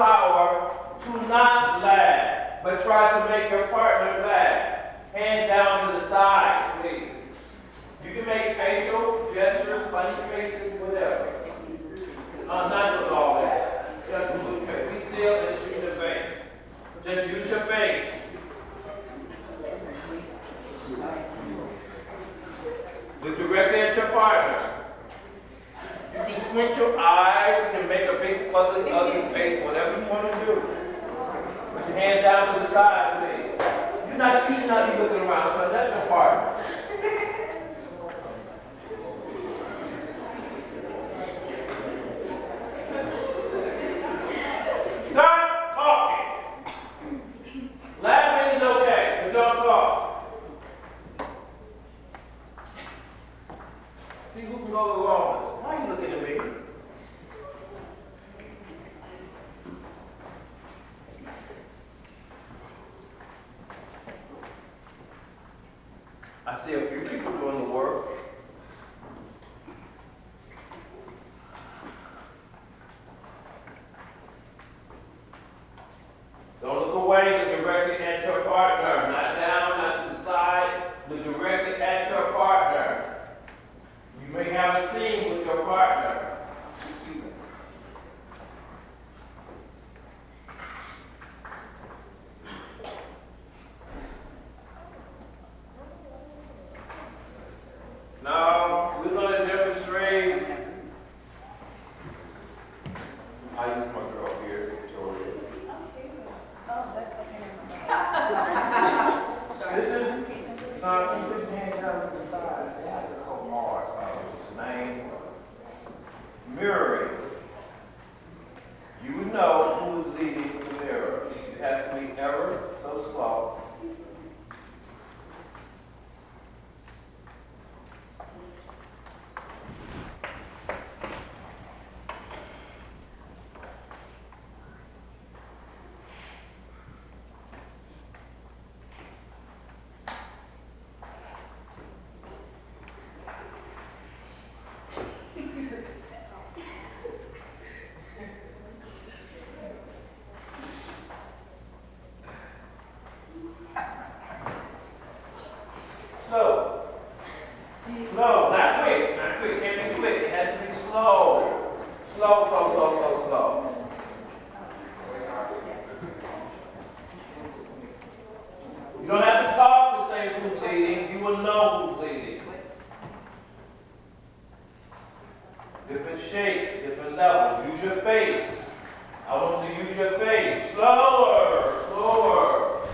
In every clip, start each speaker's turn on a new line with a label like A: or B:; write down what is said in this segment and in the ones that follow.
A: power to not laugh, but try to make your partner laugh. Hands down to the sides, please. You can make facial gestures, funny faces, whatever. Uh, not with all that. Be still and use your face. Just use your face. Look directly at your partner. Squint your eyes, you can make a big fuzzy, ugly face, whatever you want to do. Put your hands down to the side, please. You're not, you should not be looking around, so that's your partner. Start talking. Laughing is okay, but don't talk. See who can go the longest. Why are you looking at me? I see a few people doing the work. Don't look away, look directly at your partner. Not down, not to the side. Look directly at your partner. You may have a scene with your partner. Now, we're going to demonstrate. I use my girl here, Victoria. This is, son, keep his hand down to the side. That's just so hard. Uh, His name, mirroring. You would know who is leading the mirror. It has to be ever so slow. Slow. Slow, not quick, not quick. Can't be quick. It has to be slow. Slow, slow, slow, slow, slow. You don't have to talk to say who's leading. You will know who's leading. Different shapes, different levels. Use your face. I want you to use your face. Slower, slower.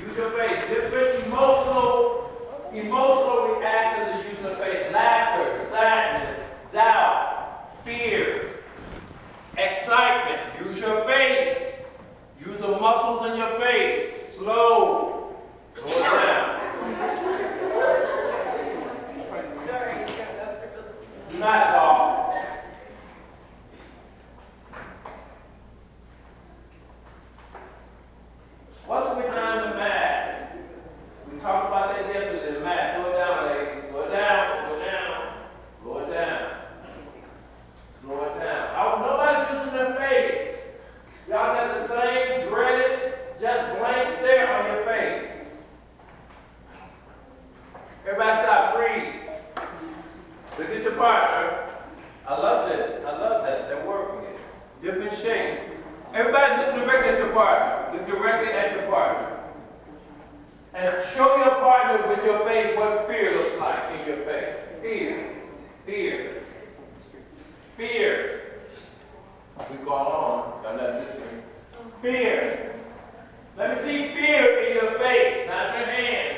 A: Use your face. Different emotional, emotional reactions to use your face. Laughter, sadness, doubt, fear, excitement. Use your face. Use the muscles in your face. Slow. Slow it down. Do not talk. What's behind the mask? We talked about that yesterday, the mask. Slow it down, ladies. Slow it down, slow it down, slow it down. Slow it down. Oh, nobody's using their face. Y'all got the same dreaded, just blank stare on your face. Everybody stop, freeze. Look at your partner. I love this. I love that. They're working it. Different shapes. Everybody look directly at your partner. Look directly at your partner. And show your partner with your face what fear looks like in your face. Fear. Fear. Fear. We call on. Y'all not listening. Fear. Let me see fear in your face, not your hands,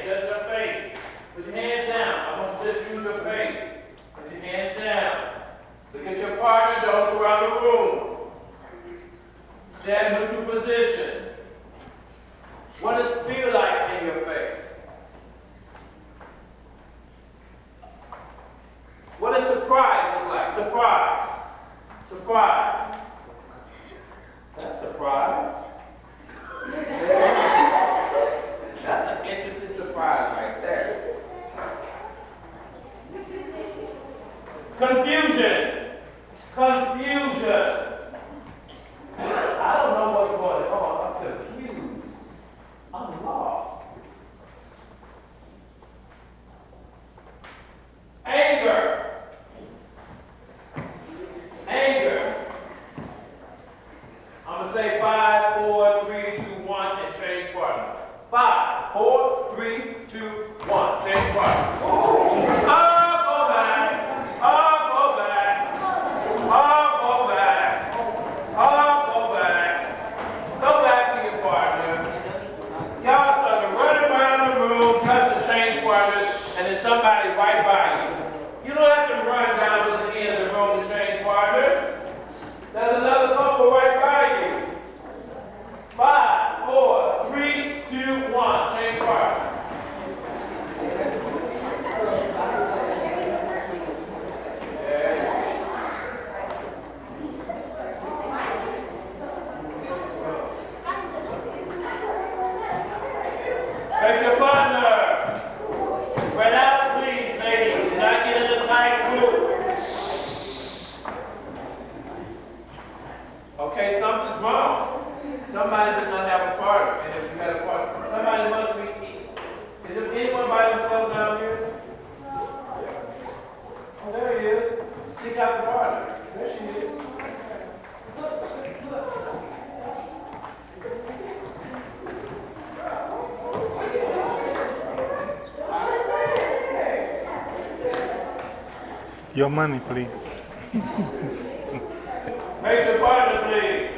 A: Going to say five, four, three, two, one, and change partner. Five, four, three, two, one, change partner.
B: Your money, please.
A: Make some partner, please.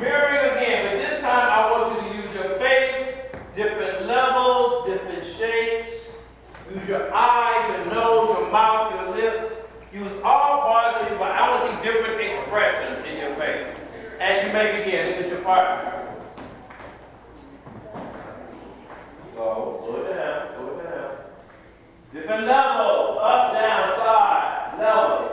A: Marry again, but this time I want you to use your face, different levels, different shapes. Use your eyes, your nose, your mouth, your lips. Use all parts of your body. I want to see different expressions in your face. And you may begin with your partner. Slow, slow it down, slow it down. Different levels.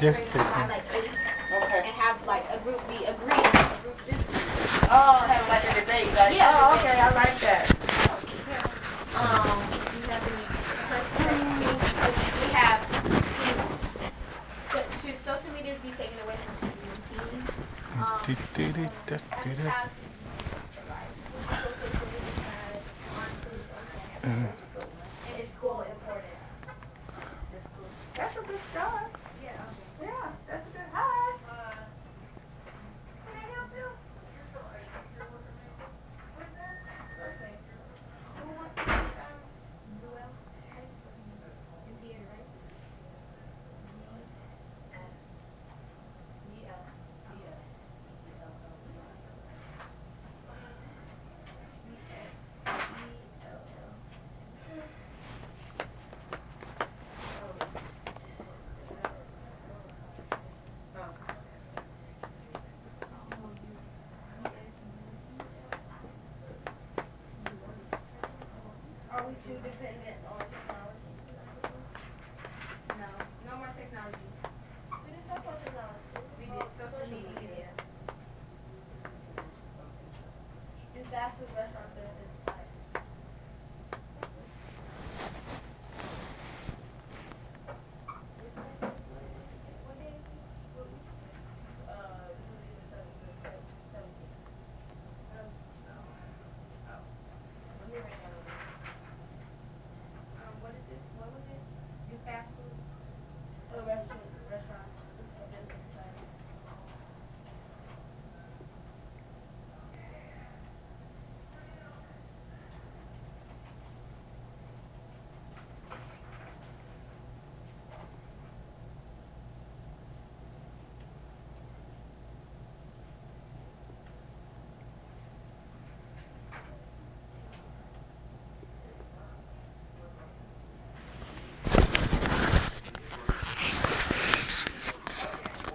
A: just
C: grade have like eight
D: Okay.
C: and have like a group be agree, a group disagree.
D: Oh, have like a debate. Like,
C: Yeah,
D: oh, okay, I like that.
C: Um, do you have any questions? Because we have, should, should social media be taken away from children and teens? Um,